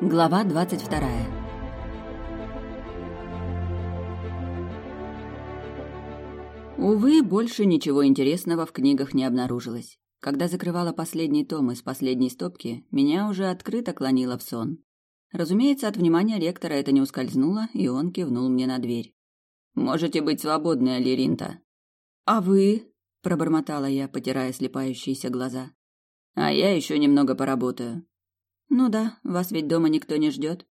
Глава двадцать вторая. Увы, больше ничего интересного в книгах не обнаружилось. Когда закрывала последний том из последней стопки, меня уже открыто клонило в сон. Разумеется, от внимания ректора это не ускользнуло, и он кивнул мне на дверь. «Можете быть свободны, Алиринта». «А вы?» – пробормотала я, потирая слепающиеся глаза. «А я еще немного поработаю». «Ну да, вас ведь дома никто не ждет».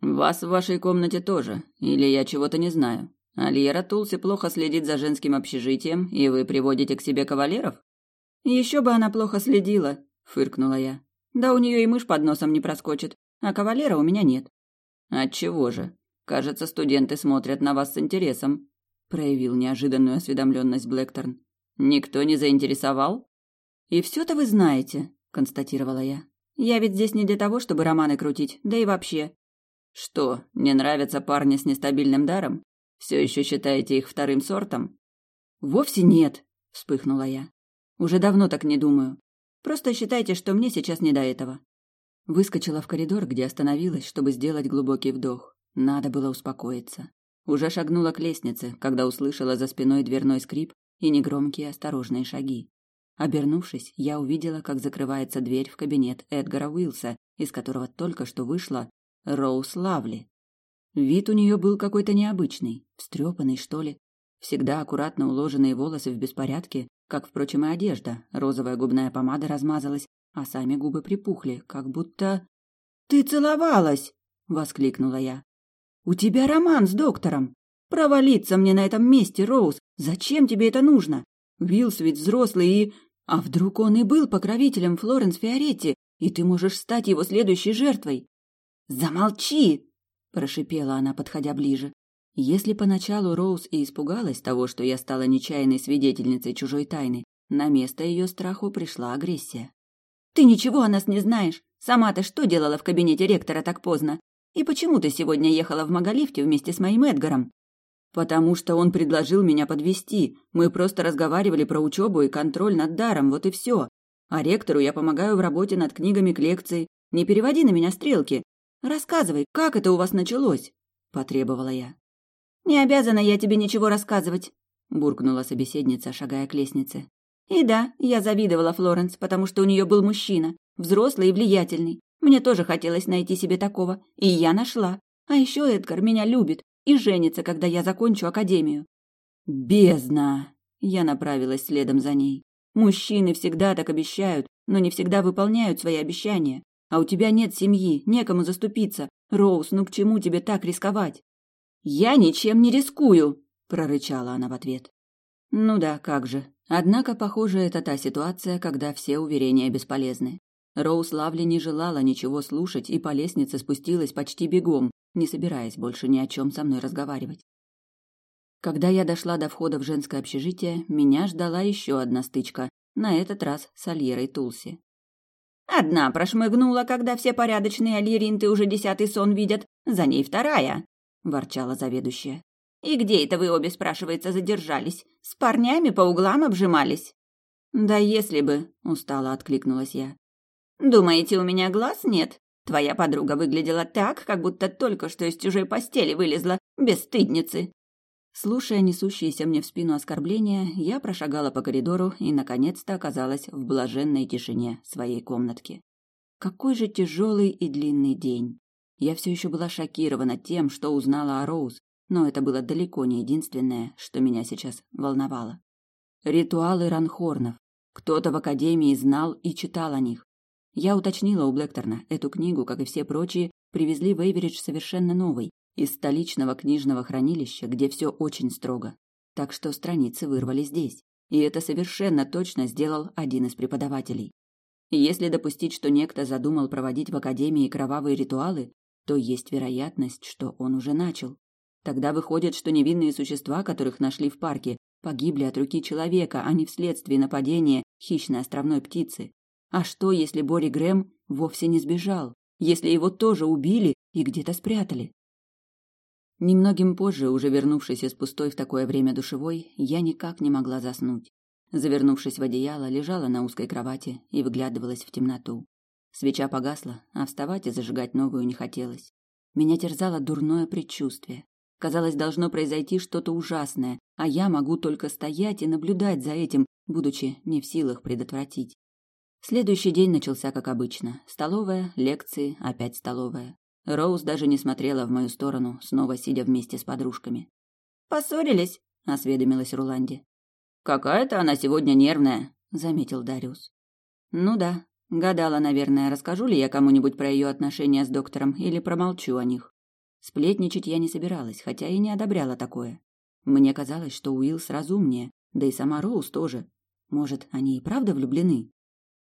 «Вас в вашей комнате тоже, или я чего-то не знаю. Альера Тулси плохо следит за женским общежитием, и вы приводите к себе кавалеров?» «Еще бы она плохо следила», – фыркнула я. «Да у нее и мышь под носом не проскочит, а кавалера у меня нет». «Отчего же? Кажется, студенты смотрят на вас с интересом», – проявил неожиданную осведомленность Блэкторн. «Никто не заинтересовал?» «И все-то вы знаете», – констатировала я. «Я ведь здесь не для того, чтобы романы крутить, да и вообще». «Что, не нравятся парни с нестабильным даром? Все еще считаете их вторым сортом? Вовсе нет, вспыхнула я. Уже давно так не думаю. Просто считайте, что мне сейчас не до этого. Выскочила в коридор, где остановилась, чтобы сделать глубокий вдох. Надо было успокоиться. Уже шагнула к лестнице, когда услышала за спиной дверной скрип и негромкие осторожные шаги. Обернувшись, я увидела, как закрывается дверь в кабинет Эдгара Уилса, из которого только что вышла Роуз Лавли. Вид у нее был какой-то необычный, встрепанный, что ли. Всегда аккуратно уложенные волосы в беспорядке, как, впрочем, и одежда. Розовая губная помада размазалась, а сами губы припухли, как будто... «Ты целовалась!» — воскликнула я. «У тебя роман с доктором! Провалиться мне на этом месте, Роуз! Зачем тебе это нужно? Вилс ведь взрослый и... А вдруг он и был покровителем Флоренс Фиоретти, и ты можешь стать его следующей жертвой?» «Замолчи!» прошипела она, подходя ближе. Если поначалу Роуз и испугалась того, что я стала нечаянной свидетельницей чужой тайны, на место ее страху пришла агрессия. Ты ничего о нас не знаешь. Сама ты что делала в кабинете ректора так поздно? И почему ты сегодня ехала в Маголифте вместе с моим Эдгаром? Потому что он предложил меня подвести. Мы просто разговаривали про учебу и контроль над даром, вот и все. А ректору я помогаю в работе над книгами к лекции. Не переводи на меня стрелки. Рассказывай, как это у вас началось?» – потребовала я. «Не обязана я тебе ничего рассказывать», – буркнула собеседница, шагая к лестнице. «И да, я завидовала Флоренс, потому что у нее был мужчина, взрослый и влиятельный. Мне тоже хотелось найти себе такого, и я нашла. А еще Эдгар меня любит и женится, когда я закончу академию». «Бездна!» – я направилась следом за ней. «Мужчины всегда так обещают, но не всегда выполняют свои обещания. А у тебя нет семьи, некому заступиться. Роуз, ну к чему тебе так рисковать? Я ничем не рискую, прорычала она в ответ. Ну да, как же. Однако, похоже, это та ситуация, когда все уверения бесполезны. Роуз Лавли не желала ничего слушать и по лестнице спустилась почти бегом, не собираясь больше ни о чем со мной разговаривать. Когда я дошла до входа в женское общежитие, меня ждала еще одна стычка, на этот раз с Альерой Тулси. Одна прошмыгнула, когда все порядочные альеринты уже десятый сон видят, за ней вторая, — ворчала заведующая. «И где это вы обе, спрашивается, задержались? С парнями по углам обжимались?» «Да если бы», — устало откликнулась я. «Думаете, у меня глаз нет? Твоя подруга выглядела так, как будто только что из чужой постели вылезла, бесстыдницы. Слушая несущиеся мне в спину оскорбления, я прошагала по коридору и, наконец-то, оказалась в блаженной тишине своей комнатки. Какой же тяжелый и длинный день. Я все еще была шокирована тем, что узнала о Роуз, но это было далеко не единственное, что меня сейчас волновало. Ритуалы ранхорнов. Кто-то в академии знал и читал о них. Я уточнила у Блэкторна, эту книгу, как и все прочие, привезли в Эйверидж совершенно новой, из столичного книжного хранилища, где все очень строго. Так что страницы вырвали здесь. И это совершенно точно сделал один из преподавателей. если допустить, что некто задумал проводить в академии кровавые ритуалы, то есть вероятность, что он уже начал. Тогда выходит, что невинные существа, которых нашли в парке, погибли от руки человека, а не вследствие нападения хищной островной птицы. А что, если Бори Грэм вовсе не сбежал? Если его тоже убили и где-то спрятали? Немногим позже, уже вернувшись из пустой в такое время душевой, я никак не могла заснуть. Завернувшись в одеяло, лежала на узкой кровати и выглядывалась в темноту. Свеча погасла, а вставать и зажигать новую не хотелось. Меня терзало дурное предчувствие. Казалось, должно произойти что-то ужасное, а я могу только стоять и наблюдать за этим, будучи не в силах предотвратить. Следующий день начался как обычно. Столовая, лекции, опять столовая. Роуз даже не смотрела в мою сторону, снова сидя вместе с подружками. «Поссорились?» – осведомилась Руланди. «Какая-то она сегодня нервная», – заметил Дариус. «Ну да, гадала, наверное, расскажу ли я кому-нибудь про ее отношения с доктором или промолчу о них. Сплетничать я не собиралась, хотя и не одобряла такое. Мне казалось, что Уилл разумнее, да и сама Роуз тоже. Может, они и правда влюблены?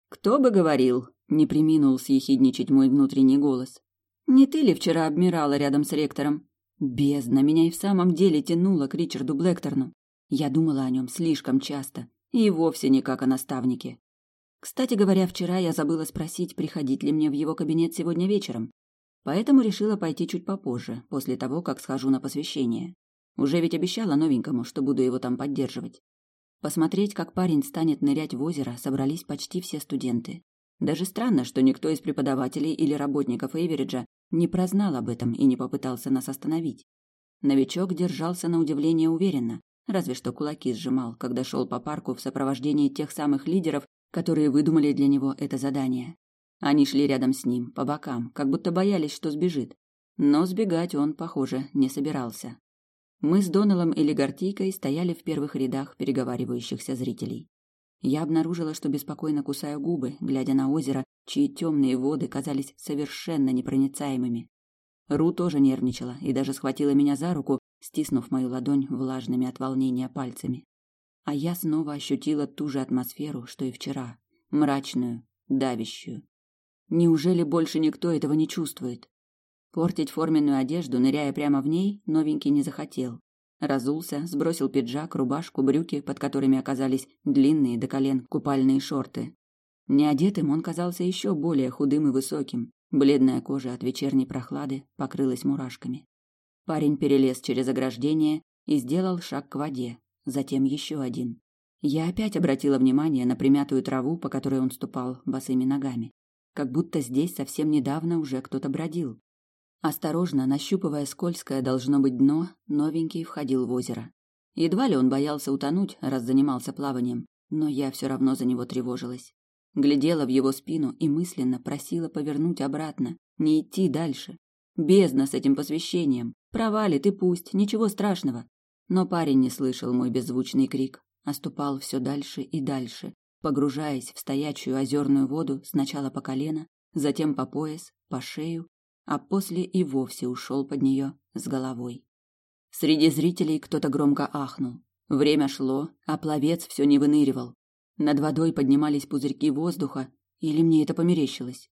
«Кто бы говорил?» — не приминул съехидничать мой внутренний голос. «Не ты ли вчера обмирала рядом с ректором?» Бездна меня и в самом деле тянула к Ричарду Блэкторну. Я думала о нем слишком часто, и вовсе не как о наставнике. Кстати говоря, вчера я забыла спросить, приходить ли мне в его кабинет сегодня вечером. Поэтому решила пойти чуть попозже, после того, как схожу на посвящение. Уже ведь обещала новенькому, что буду его там поддерживать. Посмотреть, как парень станет нырять в озеро, собрались почти все студенты. Даже странно, что никто из преподавателей или работников Эйвериджа не прознал об этом и не попытался нас остановить. Новичок держался на удивление уверенно, разве что кулаки сжимал, когда шел по парку в сопровождении тех самых лидеров, которые выдумали для него это задание. Они шли рядом с ним, по бокам, как будто боялись, что сбежит. Но сбегать он, похоже, не собирался. Мы с Доналом и Легартийкой стояли в первых рядах переговаривающихся зрителей. Я обнаружила, что беспокойно кусаю губы, глядя на озеро, чьи темные воды казались совершенно непроницаемыми. Ру тоже нервничала и даже схватила меня за руку, стиснув мою ладонь влажными от волнения пальцами. А я снова ощутила ту же атмосферу, что и вчера, мрачную, давящую. Неужели больше никто этого не чувствует? Портить форменную одежду, ныряя прямо в ней, новенький не захотел. Разулся, сбросил пиджак, рубашку, брюки, под которыми оказались длинные до колен купальные шорты. Неодетым он казался еще более худым и высоким. Бледная кожа от вечерней прохлады покрылась мурашками. Парень перелез через ограждение и сделал шаг к воде, затем еще один. Я опять обратила внимание на примятую траву, по которой он ступал босыми ногами. Как будто здесь совсем недавно уже кто-то бродил. Осторожно, нащупывая скользкое должно быть дно, новенький входил в озеро. Едва ли он боялся утонуть, раз занимался плаванием, но я все равно за него тревожилась. Глядела в его спину и мысленно просила повернуть обратно, не идти дальше. Бездна с этим посвящением. Провалит и пусть, ничего страшного. Но парень не слышал мой беззвучный крик, оступал все дальше и дальше, погружаясь в стоячую озерную воду сначала по колено, затем по пояс, по шею а после и вовсе ушел под нее с головой. Среди зрителей кто-то громко ахнул. Время шло, а пловец все не выныривал. Над водой поднимались пузырьки воздуха, или мне это померещилось.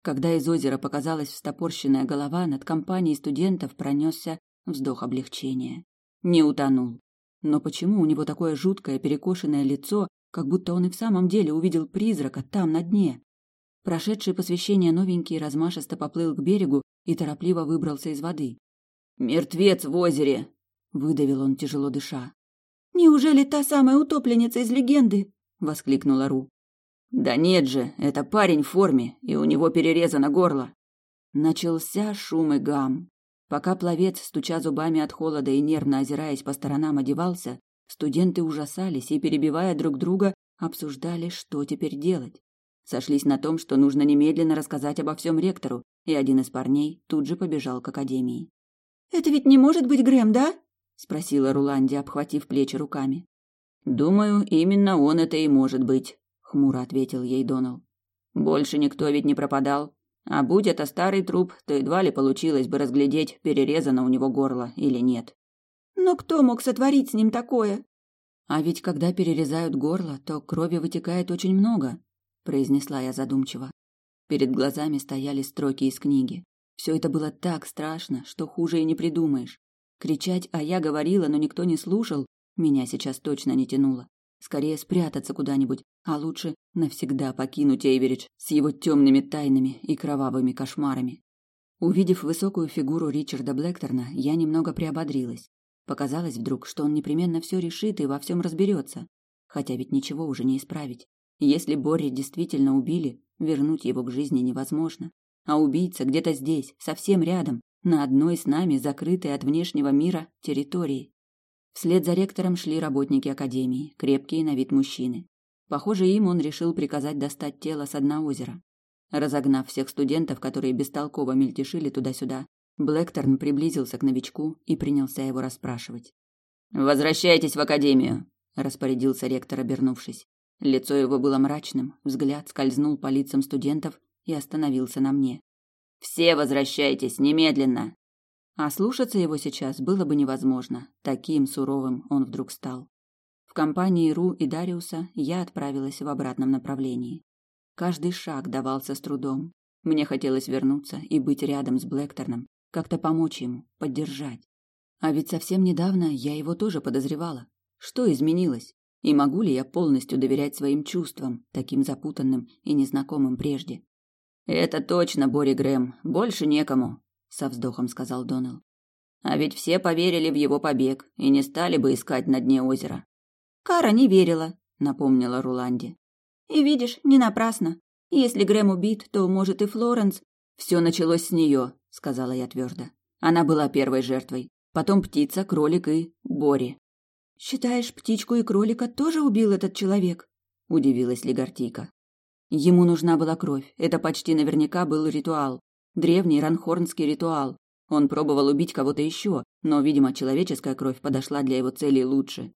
Когда из озера показалась встопорщенная голова, над компанией студентов пронесся вздох облегчения. Не утонул. Но почему у него такое жуткое перекошенное лицо, как будто он и в самом деле увидел призрака там на дне? Прошедший посвящение новенький размашисто поплыл к берегу и торопливо выбрался из воды. «Мертвец в озере!» — выдавил он, тяжело дыша. «Неужели та самая утопленница из легенды?» — воскликнула Ру. «Да нет же, это парень в форме, и у него перерезано горло». Начался шум и гам. Пока пловец, стуча зубами от холода и нервно озираясь по сторонам, одевался, студенты ужасались и, перебивая друг друга, обсуждали, что теперь делать. Сошлись на том, что нужно немедленно рассказать обо всем ректору, и один из парней тут же побежал к академии. «Это ведь не может быть Грэм, да?» — спросила Руланди, обхватив плечи руками. «Думаю, именно он это и может быть», — хмуро ответил ей Донал. «Больше никто ведь не пропадал. А будь это старый труп, то едва ли получилось бы разглядеть, перерезано у него горло или нет». «Но кто мог сотворить с ним такое?» «А ведь когда перерезают горло, то крови вытекает очень много», произнесла я задумчиво. Перед глазами стояли строки из книги. Все это было так страшно, что хуже и не придумаешь. Кричать «а я говорила, но никто не слушал» меня сейчас точно не тянуло. Скорее спрятаться куда-нибудь, а лучше навсегда покинуть Эйверидж с его темными тайнами и кровавыми кошмарами. Увидев высокую фигуру Ричарда Блэкторна, я немного приободрилась. Показалось вдруг, что он непременно все решит и во всем разберется. Хотя ведь ничего уже не исправить. Если Бори действительно убили, вернуть его к жизни невозможно. А убийца где-то здесь, совсем рядом, на одной с нами закрытой от внешнего мира территории. Вслед за ректором шли работники академии, крепкие на вид мужчины. Похоже, им он решил приказать достать тело с дна озера. Разогнав всех студентов, которые бестолково мельтешили туда-сюда, Блэкторн приблизился к новичку и принялся его расспрашивать. «Возвращайтесь в академию», — распорядился ректор, обернувшись. Лицо его было мрачным, взгляд скользнул по лицам студентов и остановился на мне. «Все возвращайтесь, немедленно!» А слушаться его сейчас было бы невозможно, таким суровым он вдруг стал. В компании Ру и Дариуса я отправилась в обратном направлении. Каждый шаг давался с трудом. Мне хотелось вернуться и быть рядом с Блэкторном, как-то помочь ему, поддержать. А ведь совсем недавно я его тоже подозревала. Что изменилось? И могу ли я полностью доверять своим чувствам, таким запутанным и незнакомым прежде? Это точно, Бори Грэм, больше некому, со вздохом сказал Донал. А ведь все поверили в его побег и не стали бы искать на дне озера. Кара не верила, напомнила Руланди. И видишь, не напрасно. Если Грэм убит, то, может, и Флоренс... Все началось с нее, сказала я твердо. Она была первой жертвой. Потом птица, кролик и Бори. Считаешь, птичку и кролика тоже убил этот человек? Удивилась Легартийка. Ему нужна была кровь. Это почти наверняка был ритуал. Древний ранхорнский ритуал. Он пробовал убить кого-то еще, но, видимо, человеческая кровь подошла для его целей лучше.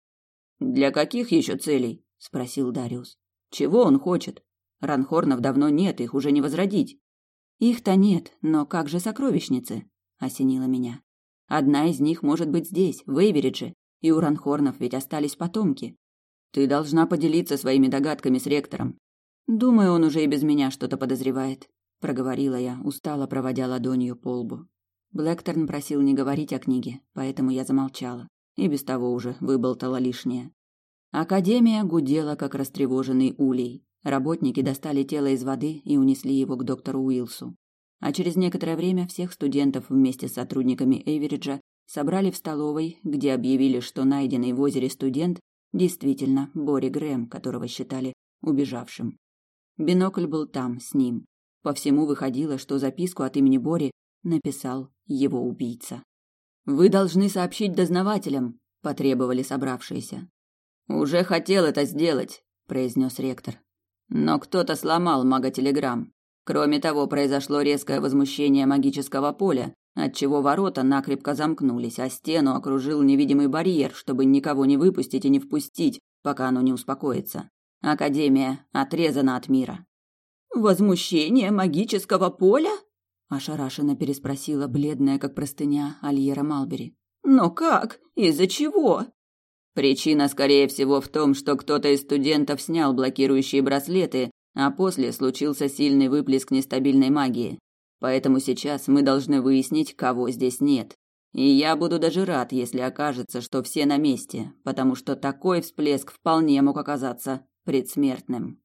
«Для каких еще целей?» – спросил Дариус. «Чего он хочет? Ранхорнов давно нет, их уже не возродить». «Их-то нет, но как же сокровищницы?» – осенило меня. «Одна из них может быть здесь, в Эйверидже, и у Ранхорнов ведь остались потомки». «Ты должна поделиться своими догадками с ректором». «Думаю, он уже и без меня что-то подозревает», – проговорила я, устало проводя ладонью по лбу. Блэкторн просил не говорить о книге, поэтому я замолчала. И без того уже выболтала лишнее. Академия гудела, как растревоженный улей. Работники достали тело из воды и унесли его к доктору Уилсу. А через некоторое время всех студентов вместе с сотрудниками Эйвериджа собрали в столовой, где объявили, что найденный в озере студент действительно Бори Грэм, которого считали убежавшим. Бинокль был там, с ним. По всему выходило, что записку от имени Бори написал его убийца. «Вы должны сообщить дознавателям», – потребовали собравшиеся. «Уже хотел это сделать», – произнес ректор. Но кто-то сломал маготелеграмм. Кроме того, произошло резкое возмущение магического поля, отчего ворота накрепко замкнулись, а стену окружил невидимый барьер, чтобы никого не выпустить и не впустить, пока оно не успокоится. Академия отрезана от мира. «Возмущение магического поля?» – ошарашенно переспросила бледная, как простыня, Альера Малбери. «Но как? Из-за чего?» Причина, скорее всего, в том, что кто-то из студентов снял блокирующие браслеты, а после случился сильный выплеск нестабильной магии. Поэтому сейчас мы должны выяснить, кого здесь нет. И я буду даже рад, если окажется, что все на месте, потому что такой всплеск вполне мог оказаться предсмертным.